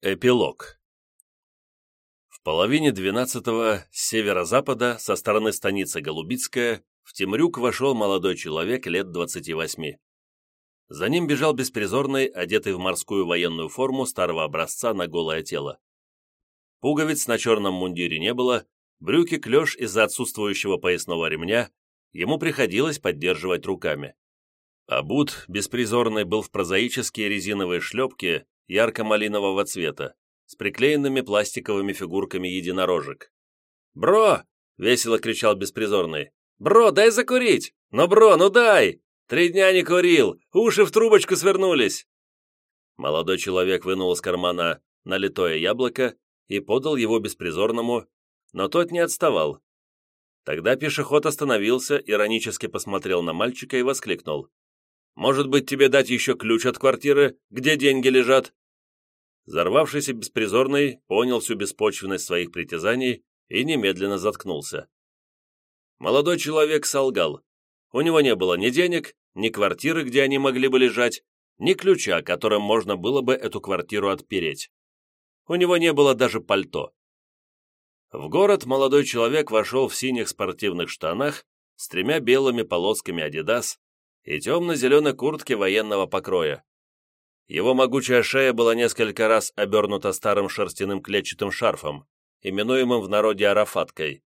Эпилог В половине двенадцатого с северо-запада, со стороны станицы Голубицкая, в Темрюк вошел молодой человек лет двадцати восьми. За ним бежал беспризорный, одетый в морскую военную форму старого образца на голое тело. Пуговиц на черном мундире не было, брюки клеш из-за отсутствующего поясного ремня, ему приходилось поддерживать руками. Обут беспризорный был в прозаические резиновые шлепки ярко-малинового цвета, с приклеенными пластиковыми фигурками единорожек. «Бро!» — весело кричал беспризорный. «Бро, дай закурить! Ну, бро, ну дай! Три дня не курил, уши в трубочку свернулись!» Молодой человек вынул из кармана налитое яблоко и подал его беспризорному, но тот не отставал. Тогда пешеход остановился, иронически посмотрел на мальчика и воскликнул. «Может быть, тебе дать еще ключ от квартиры, где деньги лежат?» Зарвавшийся беспризорный понял всю беспочвенность своих притязаний и немедленно заткнулся. Молодой человек солгал. У него не было ни денег, ни квартиры, где они могли бы лежать, ни ключа, которым можно было бы эту квартиру отпереть. У него не было даже пальто. В город молодой человек вошел в синих спортивных штанах с тремя белыми полосками «Адидас» и темно-зеленой куртке военного покроя. Его могучая шея была несколько раз обернута старым шерстяным клетчатым шарфом, именуемым в народе арафаткой.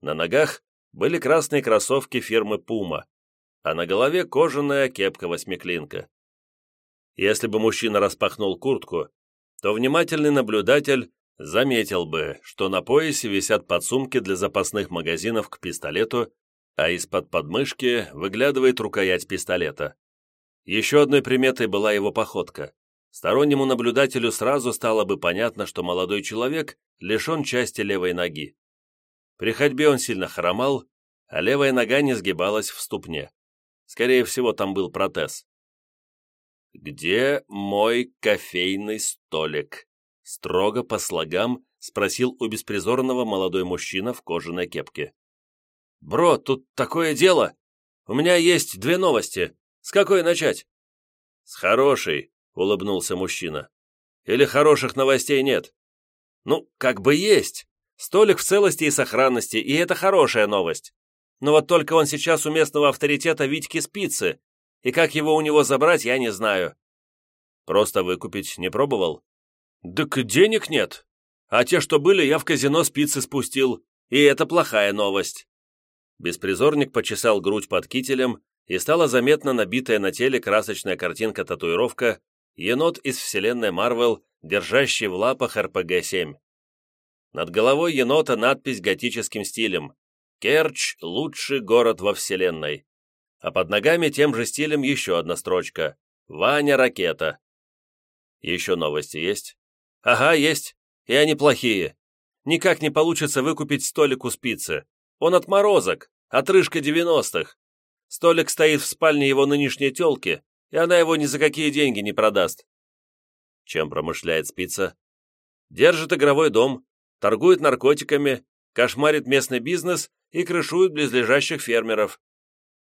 На ногах были красные кроссовки фирмы «Пума», а на голове кожаная кепка-восьмиклинка. Если бы мужчина распахнул куртку, то внимательный наблюдатель заметил бы, что на поясе висят подсумки для запасных магазинов к пистолету, а из-под подмышки выглядывает рукоять пистолета. Еще одной приметой была его походка. Стороннему наблюдателю сразу стало бы понятно, что молодой человек лишен части левой ноги. При ходьбе он сильно хромал, а левая нога не сгибалась в ступне. Скорее всего, там был протез. «Где мой кофейный столик?» Строго по слогам спросил у беспризорного молодой мужчина в кожаной кепке. «Бро, тут такое дело! У меня есть две новости. С какой начать?» «С хорошей», — улыбнулся мужчина. «Или хороших новостей нет?» «Ну, как бы есть. Столик в целости и сохранности, и это хорошая новость. Но вот только он сейчас у местного авторитета Витьки Спицы, и как его у него забрать, я не знаю». «Просто выкупить не пробовал?» «Так денег нет. А те, что были, я в казино спицы спустил, и это плохая новость». Беспризорник почесал грудь под кителем и стала заметна набитая на теле красочная картинка-татуировка енот из вселенной Марвел, держащий в лапах РПГ-7. Над головой енота надпись готическим стилем «Керчь – лучший город во вселенной», а под ногами тем же стилем еще одна строчка «Ваня ракета». Еще новости есть? Ага, есть, и они плохие. Никак не получится выкупить столик у спицы. Он отморозок, отрыжка девяностых. Столик стоит в спальне его нынешней тёлки, и она его ни за какие деньги не продаст. Чем промышляет спица? Держит игровой дом, торгует наркотиками, кошмарит местный бизнес и крышует близлежащих фермеров.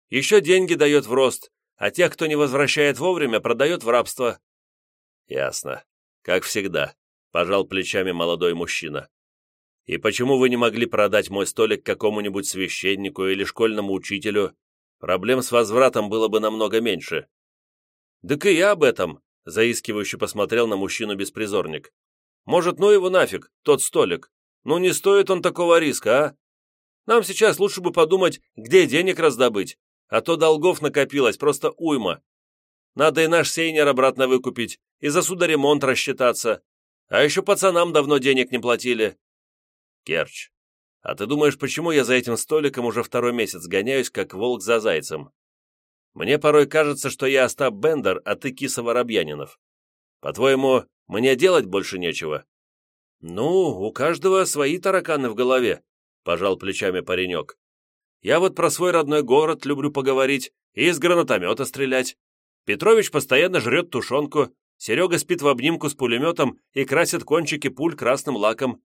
Еще деньги дает в рост, а тех, кто не возвращает вовремя, продает в рабство. Ясно. Как всегда, пожал плечами молодой мужчина. И почему вы не могли продать мой столик какому-нибудь священнику или школьному учителю, проблем с возвратом было бы намного меньше. «Так и я об этом», — заискивающе посмотрел на мужчину беспризорник. «Может, ну его нафиг, тот столик? Ну не стоит он такого риска, а? Нам сейчас лучше бы подумать, где денег раздобыть, а то долгов накопилось просто уйма. Надо и наш сейнер обратно выкупить, и за судоремонт рассчитаться. А еще пацанам давно денег не платили». «Керч, а ты думаешь, почему я за этим столиком уже второй месяц гоняюсь, как волк за зайцем? Мне порой кажется, что я Остап Бендер, а ты Киса Воробьянинов. По-твоему, мне делать больше нечего?» «Ну, у каждого свои тараканы в голове», — пожал плечами паренек. «Я вот про свой родной город люблю поговорить и из гранатомета стрелять. Петрович постоянно жрет тушенку, Серега спит в обнимку с пулеметом и красит кончики пуль красным лаком.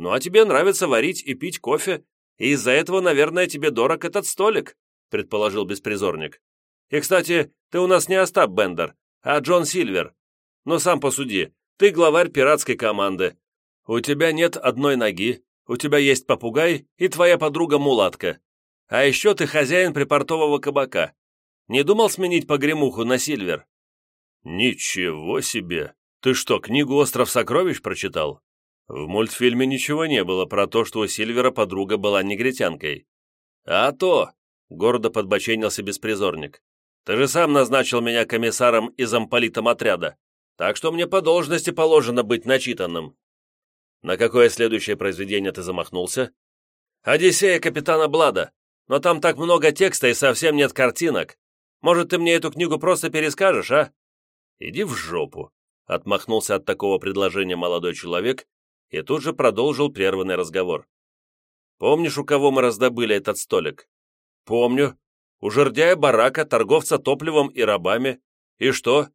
Ну а тебе нравится варить и пить кофе, и из-за этого, наверное, тебе дорог этот столик», предположил беспризорник. «И, кстати, ты у нас не Остап Бендер, а Джон Сильвер. Но сам посуди, Ты главарь пиратской команды. У тебя нет одной ноги, у тебя есть попугай и твоя подруга-мулатка. А еще ты хозяин припортового кабака. Не думал сменить погремуху на Сильвер?» «Ничего себе! Ты что, книгу «Остров сокровищ» прочитал?» В мультфильме ничего не было про то, что у Сильвера подруга была негритянкой. «А то!» — гордо подбоченился беспризорник. «Ты же сам назначил меня комиссаром и замполитом отряда, так что мне по должности положено быть начитанным». «На какое следующее произведение ты замахнулся?» «Одиссея капитана Блада, но там так много текста и совсем нет картинок. Может, ты мне эту книгу просто перескажешь, а?» «Иди в жопу», — отмахнулся от такого предложения молодой человек и тут же продолжил прерванный разговор. «Помнишь, у кого мы раздобыли этот столик?» «Помню. У жердяя барака, торговца топливом и рабами. И что?»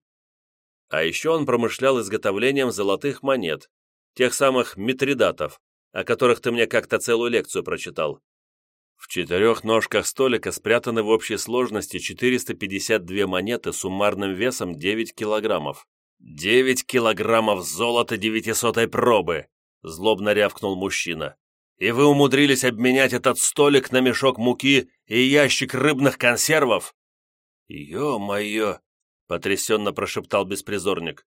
А еще он промышлял изготовлением золотых монет, тех самых митридатов, о которых ты мне как-то целую лекцию прочитал. В четырех ножках столика спрятаны в общей сложности 452 монеты с суммарным весом 9 килограммов. 9 килограммов золота девятисотой пробы! Злобно рявкнул мужчина. «И вы умудрились обменять этот столик на мешок муки и ящик рыбных консервов?» «Ё-моё!» — потрясенно прошептал беспризорник.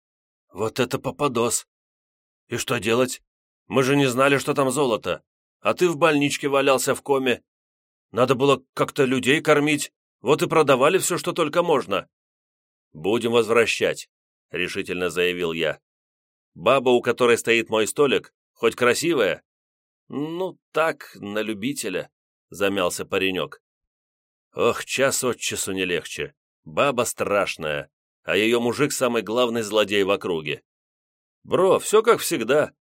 «Вот это попадос! И что делать? Мы же не знали, что там золото, а ты в больничке валялся в коме. Надо было как-то людей кормить, вот и продавали все, что только можно». «Будем возвращать», — решительно заявил я. «Баба, у которой стоит мой столик, Хоть красивая?» «Ну, так, на любителя», — замялся паренек. «Ох, час от часу не легче. Баба страшная, а ее мужик самый главный злодей в округе. Бро, все как всегда.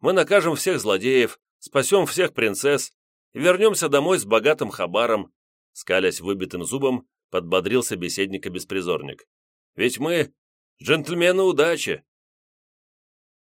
Мы накажем всех злодеев, спасем всех принцесс вернемся домой с богатым хабаром», скалясь выбитым зубом, подбодрил собеседника беспризорник. «Ведь мы джентльмены удачи!»